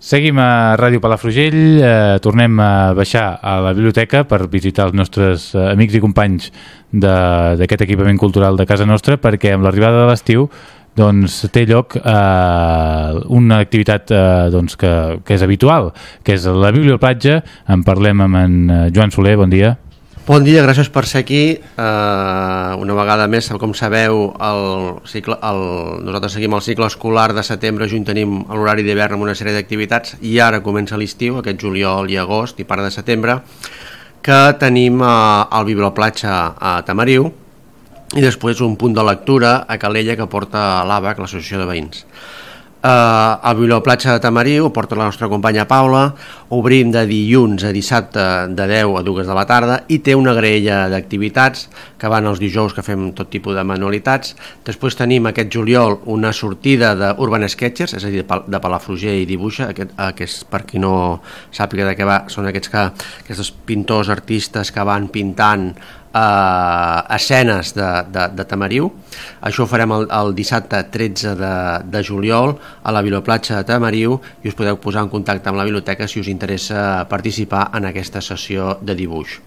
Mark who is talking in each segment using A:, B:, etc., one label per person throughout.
A: Seguim a Ràdio Palafrugell, eh, tornem a baixar a la biblioteca per visitar els nostres eh, amics i companys d'aquest equipament cultural de casa nostra perquè amb l'arribada de l'estiu doncs, té lloc eh, una activitat eh, doncs, que, que és habitual, que és la biblioplatja. En parlem amb en eh, Joan Soler, bon dia.
B: Bon dia, gràcies per ser aquí. Uh, una vegada més, com sabeu, el cicle, el, nosaltres seguim el cicle escolar de setembre, juny tenim l'horari d'hivern amb una sèrie d'activitats i ara comença l'estiu, aquest juliol i agost i part de setembre, que tenim uh, el Biblioplatja a Tamariu i després un punt de lectura a Calella que porta l'ABAC, l'Associació de Veïns eh, al Biblioplatja de Tamariu, porta la nostra companya Paula, obrim de dilluns a dissabte de 10 a 2 de la tarda i té una graella d'activitats que van els dijous que fem tot tipus de manualitats. Després tenim aquest juliol una sortida d'Urban Sketchers, és a dir, de Palafruger i Dibuixa, aquest, aquest per qui no sàpiga de què va, són aquests, que, aquests pintors, artistes que van pintant eh, escenes de, de, de Tamariu. Això ho farem el, el dissabte 13 de, de juliol a la Biblioplatja de Tamariu i us podeu posar en contacte amb la biblioteca si us interessa participar en aquesta sessió de dibuix.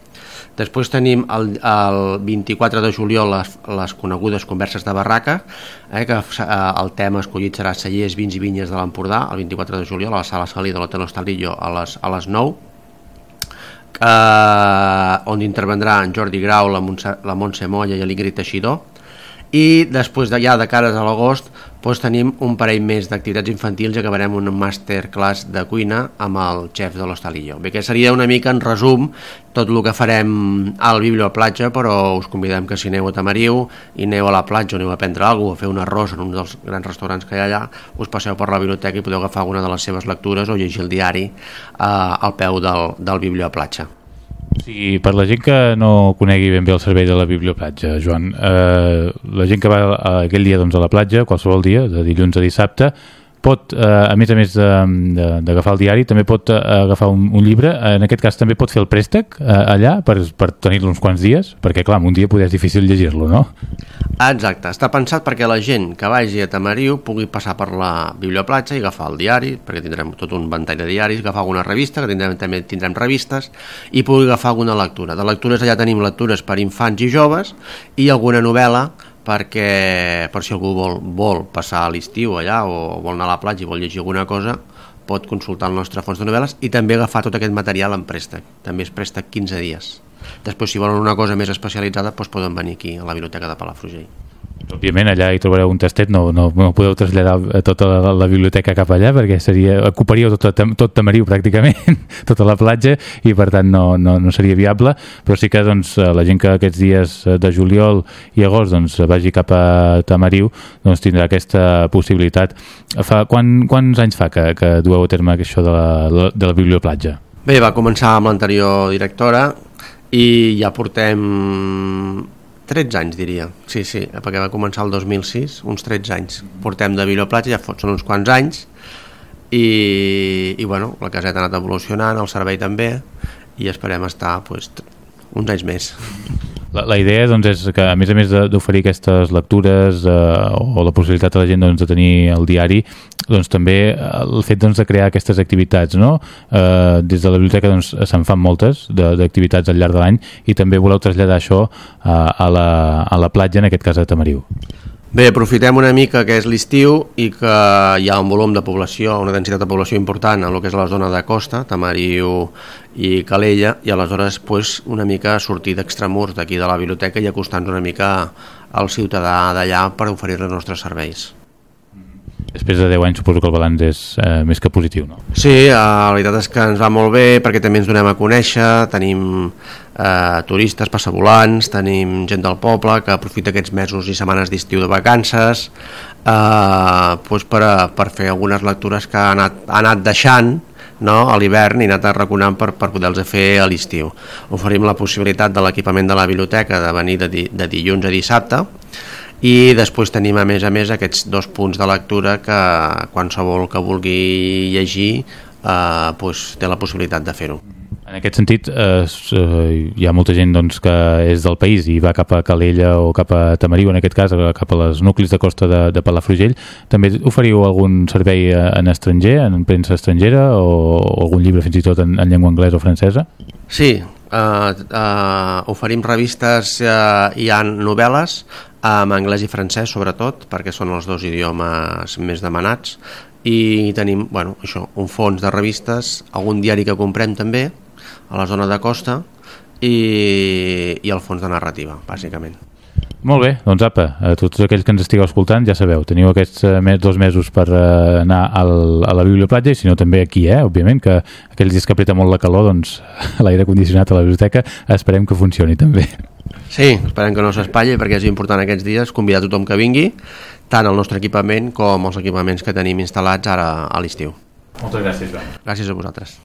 B: Després tenim el, el 24 de juliol les, les conegudes converses de barraca, eh, que eh, el tema escollit serà cellers, vins i vinyes de l'Empordà, el 24 de juliol a la sala Salí de l'Hotel Hostalillo a les, a les 9 eh, on intervendrà en Jordi Grau, la, Montse, la Montse Molla i l'Ingrid Teixidor i després de, ja de cares a l'agost doncs tenim un parell més d'activitats infantils i acabarem un masterclass de cuina amb el xef de l'Hostalillo. Bé, que seria una mica en resum tot el que farem al Biblio platja, però us convidem que si aneu a Tamariu i aneu a la platja o aneu a prendre alguna cosa, a fer un arròs en un dels grans restaurants que hi ha allà, us passeu per la biblioteca i podeu agafar alguna de les seves lectures o llegir el diari eh, al peu del, del Biblio platja.
A: Sigui, per la gent que no conegui ben bé el servei de la biblioplatja, Joan, eh, la gent que va aquell dia doncs, a la platja, qualsevol dia, de dilluns a dissabte, pot, eh, a més a més d'agafar el diari, també pot eh, agafar un, un llibre, en aquest cas també pot fer el préstec eh, allà per, per tenir-lo uns quants dies, perquè clar, un dia poder és difícil llegir-lo, no?
B: Exacte, està pensat perquè la gent que vagi a Tamariu pugui passar per la biblioplatja i agafar el diari, perquè tindrem tot un ventall de diaris, agafar alguna revista, que tindrem, també tindrem revistes, i pugui agafar alguna lectura. De lectures allà tenim lectures per infants i joves i alguna novel·la perquè per si algú vol, vol passar l'estiu allà o vol anar a la platja i vol llegir alguna cosa pot consultar el nostre fons de novel·les i també agafar tot aquest material en préstec. També és préstec 15 dies. Després si volen una cosa més especialitzada doncs poden venir aquí a la biblioteca de Palafrugell
A: Òbviament allà hi trobareu un tastet, no, no, no podeu traslladar tota la, la biblioteca cap allà perquè seria, ocuparíeu tot, tot Tamariu pràcticament, tota la platja i per tant no, no, no seria viable però sí que doncs, la gent que aquests dies de juliol i agost doncs, vagi cap a Tamariu doncs, tindrà aquesta possibilitat. Fa, quan, quants anys fa que, que dueu a terme això de la, de la biblioplatja?
B: Bé, va començar amb l'anterior directora i ja portem 13 anys, diria. Sí, sí, perquè va començar el 2006, uns 13 anys. Portem de Platja, ja són uns quants anys, i, i bueno, la caseta ha anat evolucionant, el servei també, i esperem estar pues, uns anys més.
A: La, la idea doncs, és que, a més a més d'oferir aquestes lectures eh, o la possibilitat de la gent doncs, de tenir el diari, doncs, també el fet doncs, de crear aquestes activitats. No? Eh, des de la biblioteca doncs, se'n fan moltes d'activitats al llarg de l'any i també voleu traslladar això eh, a, la, a la platja, en aquest cas a Tamariu.
B: Bé, aprofitem una mica que és l'estiu i que hi ha un volum de població, una densitat de població important en el que és la zona de costa, Tamariu i Calella, i aleshores pues, una mica sortir d'extramurs d'aquí de la biblioteca i acostar-nos una mica al ciutadà d'allà per oferir els nostres serveis.
A: Després de 10 anys suposo que el balanç és eh, més que positiu, no?
B: Sí, eh, la veritat és que ens va molt bé perquè també ens donem a conèixer, tenim eh, turistes, passavolants, tenim gent del poble que aprofita aquests mesos i setmanes d'estiu de vacances eh, doncs per, a, per fer algunes lectures que ha anat, ha anat deixant no, a l'hivern i anat arraconant per, per poder-los fer a l'estiu. Oferim la possibilitat de l'equipament de la biblioteca de venir de, di, de dilluns a dissabte i després tenim a més a més aquests dos punts de lectura que qualsevol que vulgui llegir eh, doncs té la possibilitat de fer-ho.
A: En aquest sentit, eh, hi ha molta gent doncs, que és del país i va cap a Calella o cap a Tamariu, en aquest cas, cap a les nuclis de costa de, de Palafrugell. També oferiu algun servei en estranger, en premsa estrangera, o, o algun llibre fins i tot en, en llengua anglesa o francesa?
B: Sí, eh, eh, oferim revistes eh, i ha novel·les en anglès i francès sobretot perquè són els dos idiomes més demanats i tenim bueno, això, un fons de revistes, algun diari que comprem també a la zona de costa i, i el fons de narrativa, bàsicament.
A: Molt bé, doncs apa, a tots aquells que ens estigueu escoltant ja sabeu, teniu aquests uh, dos mesos per uh, anar al, a la biblioplatja i si no també aquí, eh, òbviament, que aquells dies que apreta molt la calor, doncs l'aire condicionat a la biblioteca esperem que funcioni també.
B: Sí, esperem que no s'espatlli perquè és important aquests dies convidar tothom que vingui, tant el nostre equipament com els equipaments que tenim instal·lats ara a l'estiu.
A: Moltes gràcies, Joan.
B: Gràcies a vosaltres.